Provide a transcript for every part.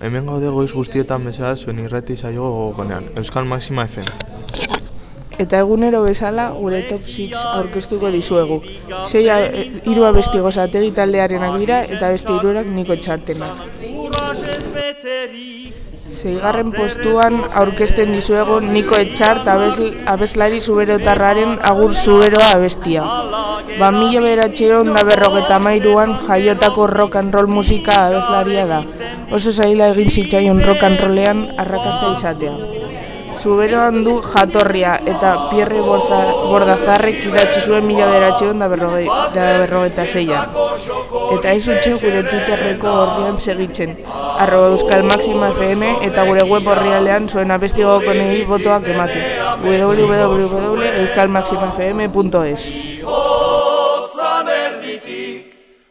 Hemen gaude goiz guztietan bezala zuen irrati saio gogokonean, Euskal Maxima FM. Eta egunero bezala gure top 6 aurkeztuko dizuegu. Sei hiru abesti gozategi taldearenak dira eta beste hirurak niko txartenak. Seigarren postuan aurkezten dizuegu Niko Etxart abesl, abeslari zuberotarraren agur zuberoa abestia. Ba mila beratxeron da berrogeta mairuan jaiotako rock and roll musika abeslaria da. Oso zaila egin zitzaion rock and rollean arrakasta izatea. Zuberoan du jatorria eta Pierre Bordazarrek idatzi zuen mila beratxeron da, berroge, da berrogeta zeia. Eta ez utxe gure Twitterreko horrian segitzen. Arroba Euskal Maxima FM eta gure web horrialean zuen abesti gokonei botoak emate. www.euskalmaximafm.es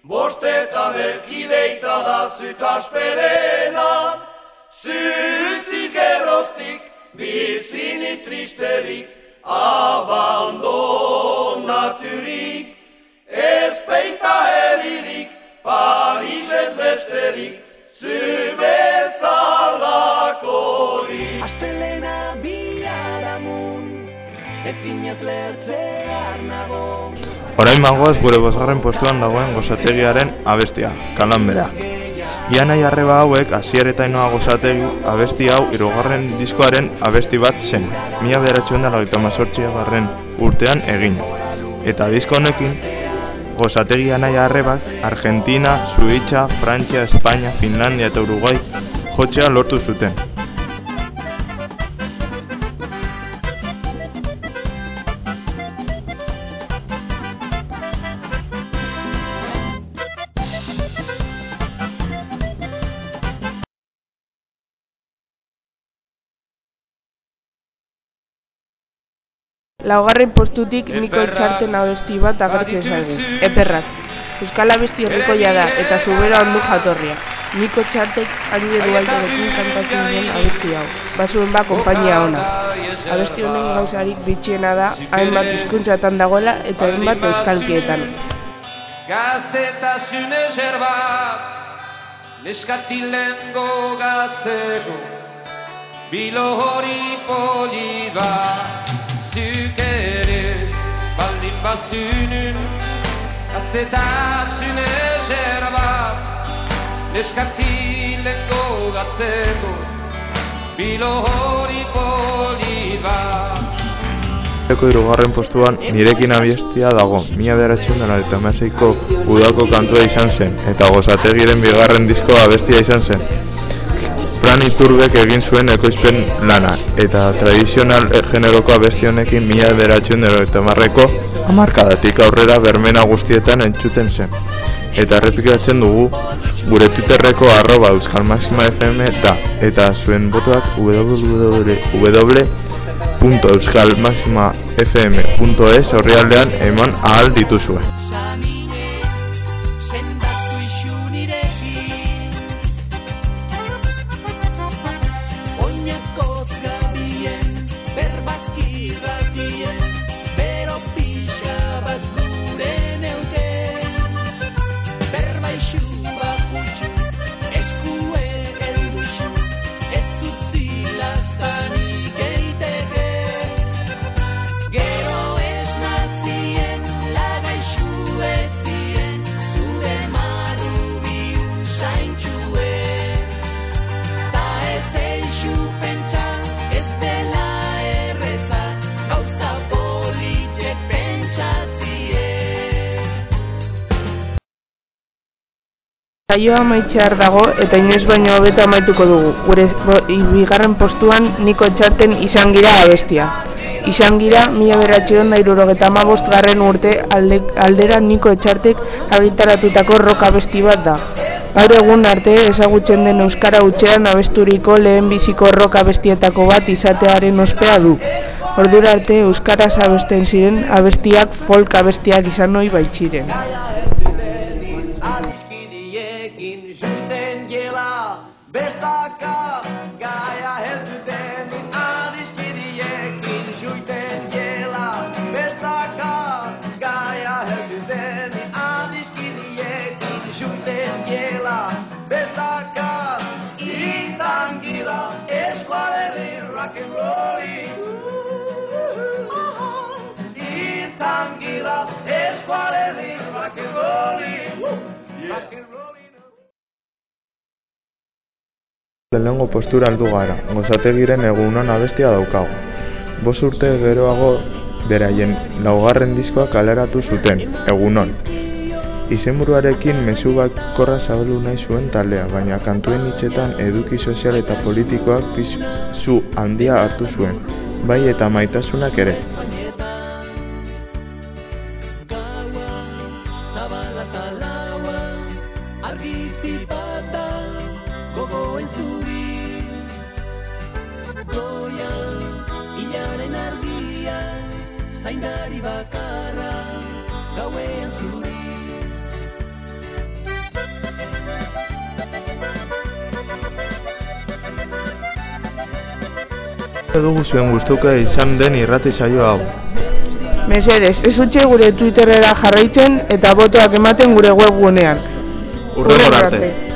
Bostetan erkideita da zutasperena bizini tristerik, abandonaturik, ez peita heririk, Paris ez besterik, zubezalakorik. Astelena biaramun, ez lertzear nago. Orain magoaz gure bosgarren postuan dagoen gozategiaren abestia, kalanbera. Ianai arreba hauek hasier eta inoa gozategi abesti hau irugarren diskoaren abesti bat zen, mila bederatxean dara garren urtean egin. Eta disko honekin, gozategi Ianai arrebak Argentina, Suitza, Frantzia, Espainia, Finlandia eta Uruguay jotzea lortu zuten. Laugarren postutik Niko Etxarten abesti bat agertzen zaigu, Eperrak. Euskal abesti herrikoia da eta zubera ondu jatorria. Niko Txartek ari edu alderekin kantatzen duen abesti hau. Basuen ba, kompainia ona. Abesti honen gauzarik bitxiena da, hainbat hizkuntzatan dagoela eta hainbat euskalkietan. Gaztetasun ezer bat, neskatilen gogatzeko, bilo hori poli bat, baldin bazunun, gaztetasun ezer bat, neskatilen gogatzeko, bilo hori poli bat. Eko irugarren postuan nirekin abiestia dago, mila beratzen dara eta maseiko udako kantua izan zen, eta gozategiren bigarren diskoa abestia izan zen. Fran Iturbek egin zuen ekoizpen lana, eta tradizional generoko abesti honekin mila dara eta marreko amarkadatik aurrera bermena guztietan entzuten zen. Eta errepikatzen dugu gure Twitterreko arroba Euskal Maxima FM da, eta zuen botoak www www.euskalmaximafm.es horrialdean eman ahal dituzue. Saioa amaitzear dago eta inoiz baino hobeto amaituko dugu. Gure bigarren postuan Niko Etxarten izan gira abestia. Izan gira, mila beratxion da irurogeta garren urte alde, aldera Niko Etxartek argitaratutako rock abesti bat da. Gaur egun arte ezagutzen den Euskara utxean abesturiko lehen biziko rock abestietako bat izatearen ospea du. Ordura arte Euskaraz abesten ziren abestiak folk abestiak izan hoi baitziren. Rock and rolling. Izan gira eskualerik rock and rolling. Rock and rolling. Lehenengo postura aldu gara, gozategiren egunon abestia daukagu. Bos urte geroago beraien laugarren diskoa kaleratu zuten, egunon. Izenburuarekin mezu bakorra zabaldu nahi zuen taldea, baina kantuen hitzetan eduki sozial eta politikoak pisu handia hartu zuen, bai eta maitasunak ere. Goian, hilaren argia, zaindari bakarra, dugu zuen gustuko izan den irrati saio hau. Mesedez, ez utxe gure Twitterera jarraitzen eta botoak ematen gure webgunean. Hurrengora arte.